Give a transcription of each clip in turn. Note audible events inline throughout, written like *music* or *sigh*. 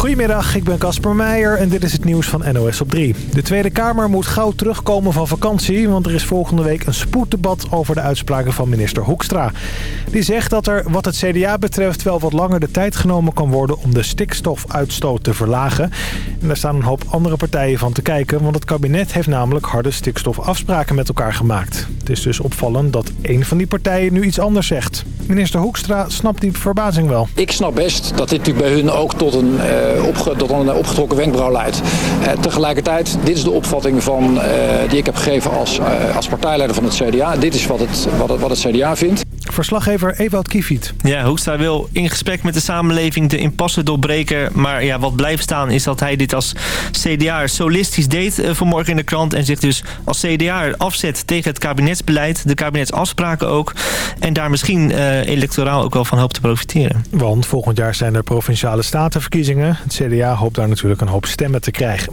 Goedemiddag, ik ben Casper Meijer en dit is het nieuws van NOS op 3. De Tweede Kamer moet gauw terugkomen van vakantie... want er is volgende week een spoeddebat over de uitspraken van minister Hoekstra. Die zegt dat er wat het CDA betreft wel wat langer de tijd genomen kan worden... om de stikstofuitstoot te verlagen. En daar staan een hoop andere partijen van te kijken... want het kabinet heeft namelijk harde stikstofafspraken met elkaar gemaakt. Het is dus opvallend dat één van die partijen nu iets anders zegt. Minister Hoekstra snapt die verbazing wel. Ik snap best dat dit bij hun ook tot een... Eh, opge tot een opgetrokken wenkbrauw leidt. Uh, tegelijkertijd, dit is de opvatting van, uh, die ik heb gegeven als, als partijleider van het CDA. Dit is wat het, wat het, wat het CDA vindt. Verslaggever Ewout Kiefiet. Ja, Hoekstra wil in gesprek met de samenleving de impasse doorbreken. Maar ja, wat blijft staan is dat hij dit als CDA solistisch deed vanmorgen in de krant. En zich dus als CDA afzet tegen het kabinetsbeleid. De kabinetsafspraken ook. En daar misschien electoraal ook wel van hoopt te profiteren. Want volgend jaar zijn er provinciale statenverkiezingen. Het CDA hoopt daar natuurlijk een hoop stemmen te krijgen.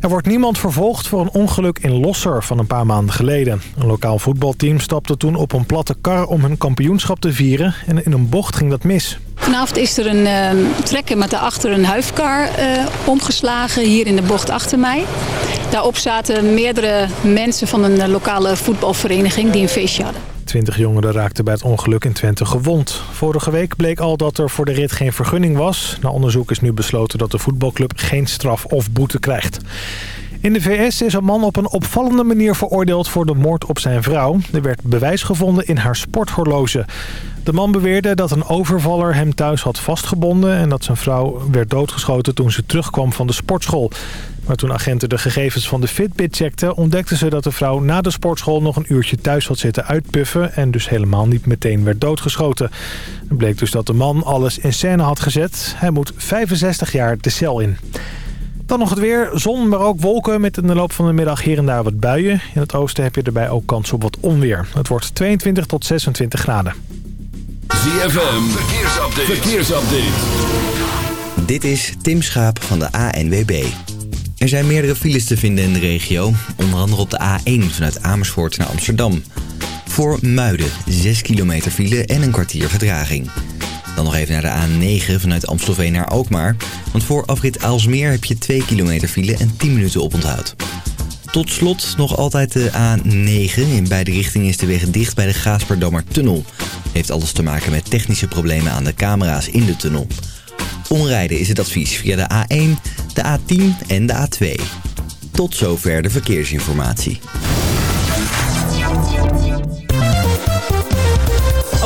Er wordt niemand vervolgd voor een ongeluk in Losser van een paar maanden geleden. Een lokaal voetbalteam stapte toen op een platte kar om hun kampioenschap te vieren. En in een bocht ging dat mis. Vanavond is er een uh, trekker met daarachter een huifkar uh, omgeslagen hier in de bocht achter mij. Daarop zaten meerdere mensen van een lokale voetbalvereniging die een feestje hadden. Twintig jongeren raakten bij het ongeluk in Twente gewond. Vorige week bleek al dat er voor de rit geen vergunning was. Na onderzoek is nu besloten dat de voetbalclub geen straf of boete krijgt. In de VS is een man op een opvallende manier veroordeeld voor de moord op zijn vrouw. Er werd bewijs gevonden in haar sporthorloge. De man beweerde dat een overvaller hem thuis had vastgebonden... en dat zijn vrouw werd doodgeschoten toen ze terugkwam van de sportschool. Maar toen agenten de gegevens van de Fitbit checkten... ontdekten ze dat de vrouw na de sportschool nog een uurtje thuis had zitten uitpuffen... en dus helemaal niet meteen werd doodgeschoten. Het bleek dus dat de man alles in scène had gezet. Hij moet 65 jaar de cel in. Dan nog het weer. Zon, maar ook wolken met in de loop van de middag hier en daar wat buien. In het oosten heb je erbij ook kans op wat onweer. Het wordt 22 tot 26 graden. ZFM, verkeersupdate. verkeersupdate. Dit is Tim Schaap van de ANWB. Er zijn meerdere files te vinden in de regio. Onder andere op de A1 vanuit Amersfoort naar Amsterdam. Voor Muiden 6 kilometer file en een kwartier vertraging. Dan nog even naar de A9 vanuit Amstelveen naar Alkmaar. Want voor afrit Aalsmeer heb je 2 kilometer file en 10 minuten oponthoud. Tot slot nog altijd de A9. In beide richtingen is de weg dicht bij de Gaasperdammer tunnel. Heeft alles te maken met technische problemen aan de camera's in de tunnel. Omrijden is het advies via de A1, de A10 en de A2. Tot zover de verkeersinformatie.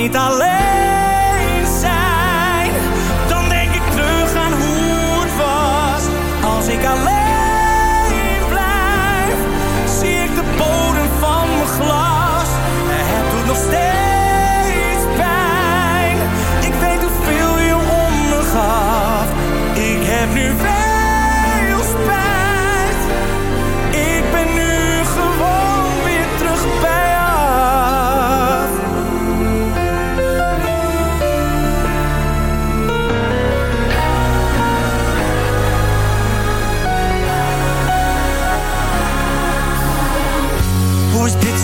umanità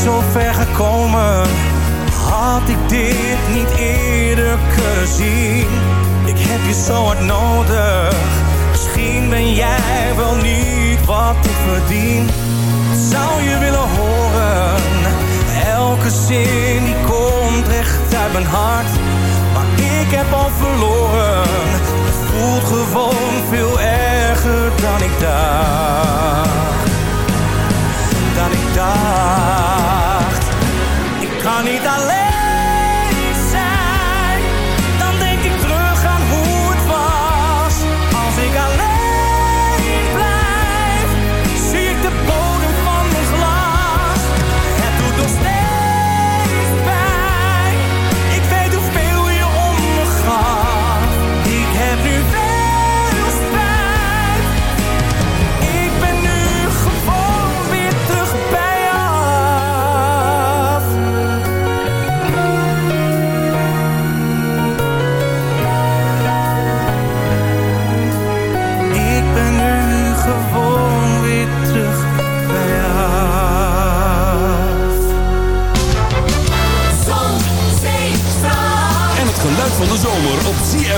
zo ver gekomen? Had ik dit niet eerder gezien? Ik heb je zo hard nodig. Misschien ben jij wel niet wat ik verdien. Zou je willen horen? Elke zin die komt recht uit mijn hart. Maar ik heb al verloren. Het voelt gewoon veel erger dan ik dacht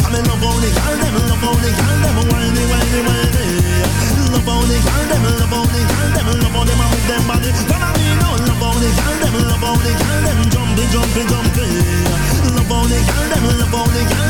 Come in love on the girl them, love on the girl them, whiny. Love on girl them, love them, love them body. Follow me now, love on the girl them, love on the girl them, jumpy jumpy jumpy. Love on them, love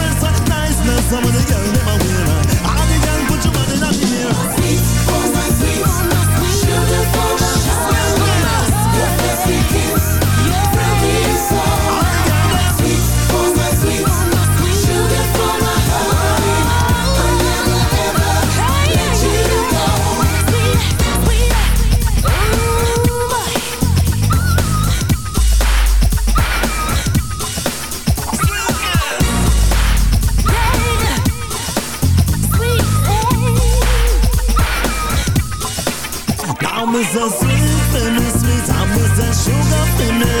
business, some of the put your body down the. Sweet, oh my sweet, my sweet, beautiful, oh my sweet, oh my sweet, oh my sweet, sweet, in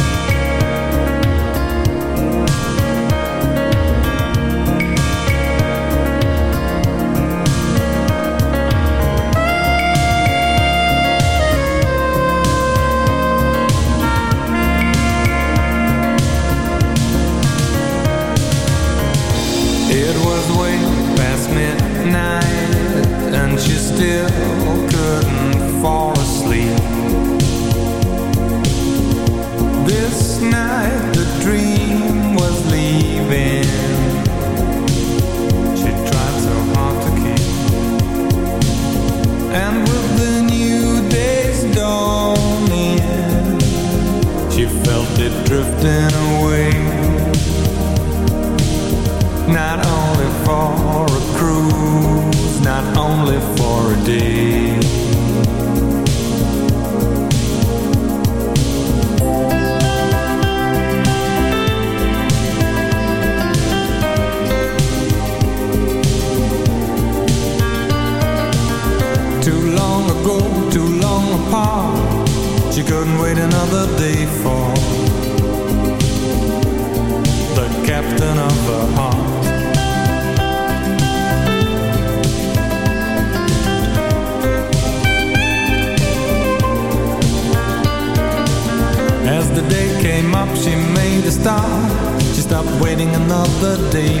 stop waiting another day.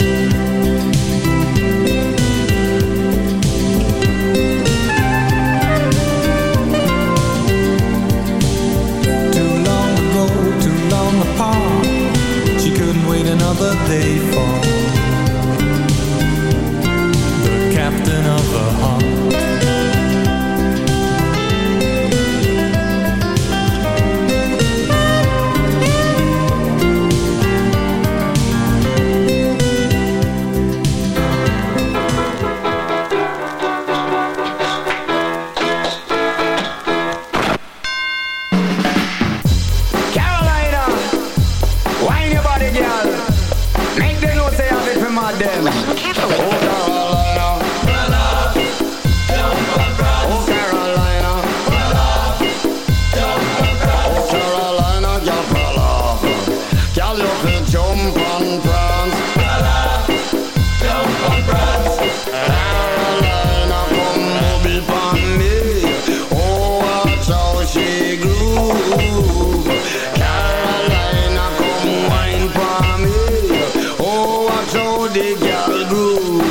the day falls blues.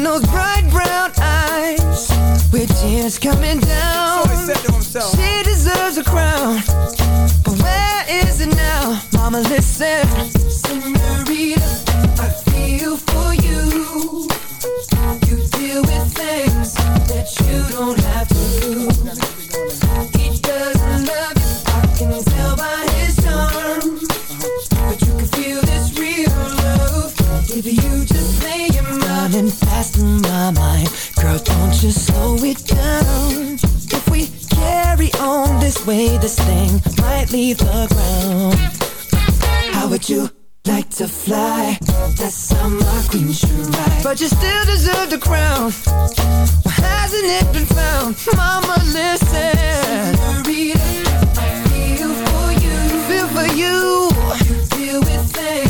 Seen those bright brown eyes with tears coming down. So he said to himself. She deserves a crown, but where is it now? Mama, listen, slow it down. If we carry on this way, this thing might leave the ground. How would you? Like to fly, that's how my queen should ride. But you still deserve the crown. Why hasn't it been found? Mama, listen. Senorita, I feel for you. Feel for you. You deal with things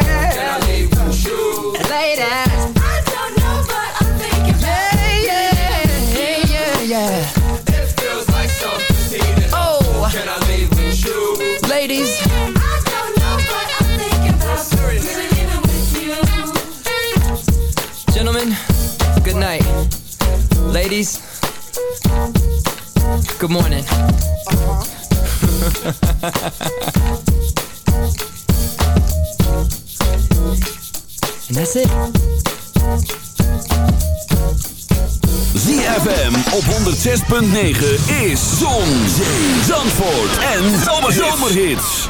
Ladies, good morning. *laughs* and that's it. ZFM op 106.9 is Zon, Zee, Zandvoort en Zomerhits.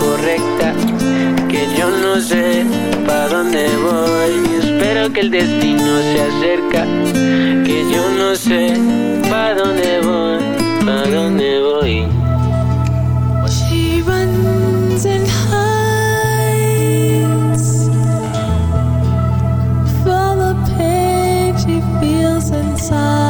correcta, que yo no sé para dónde voy. Espero que el destino se acerca, que yo no sé para dónde voy, para dónde voy. She runs and hides from the pain she feels inside.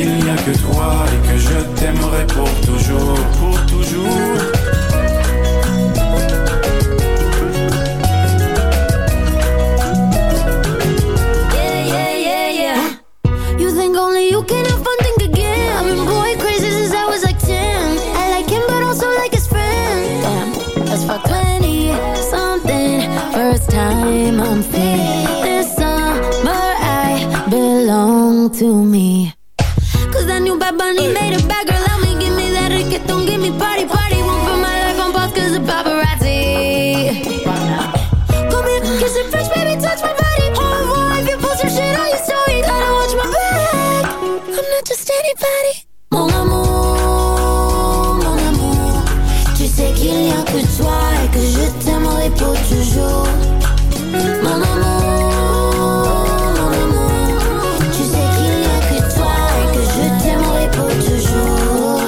qu'il n'y a que toi et que je t'aimerai pour toujours, pour toujours. Yeah, yeah, yeah, yeah. You think only you can have fun, think again. I've been going crazy since I was like 10. I like him, but also like his friend. Damn, that's for 20 something. First time I'm I belong to me. Qu'il n'y a que toi et que je t'aimerai pour toujours. Mon amour, tu sais qu'il n'y a que toi et que je t'aimerai pour toujours.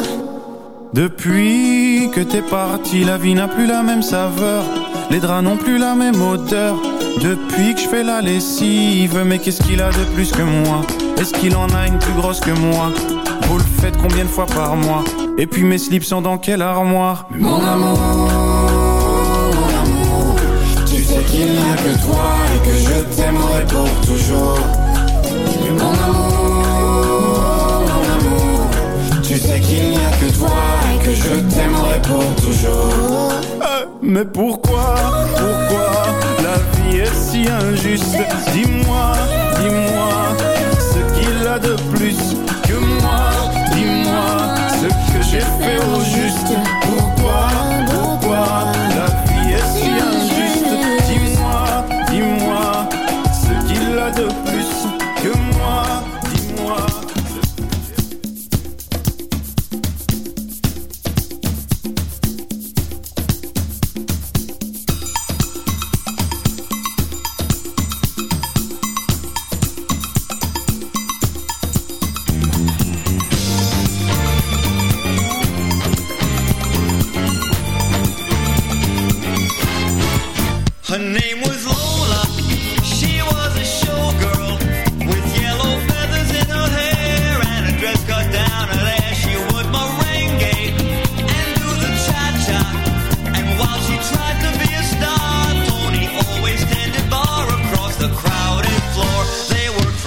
Depuis que t'es parti, la vie n'a plus la même saveur. Les draps n'ont plus la même odeur. Depuis que je fais la lessive, mais qu'est-ce qu'il a de plus que moi? Est-ce qu'il en a une plus grosse que moi? Vous le faites combien de fois par mois Et puis mes slips sont dans quelle armoire Mais Mon amour, mon amour, tu sais qu'il n'y a que toi et que je t'aimerai pour toujours. Mais mon amour, mon amour, tu sais qu'il n'y a que toi et que je t'aimerai pour toujours. Euh, Mais pourquoi, pourquoi la vie est si injuste? Dis-moi, dis-moi juste.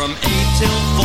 from 8 till 4.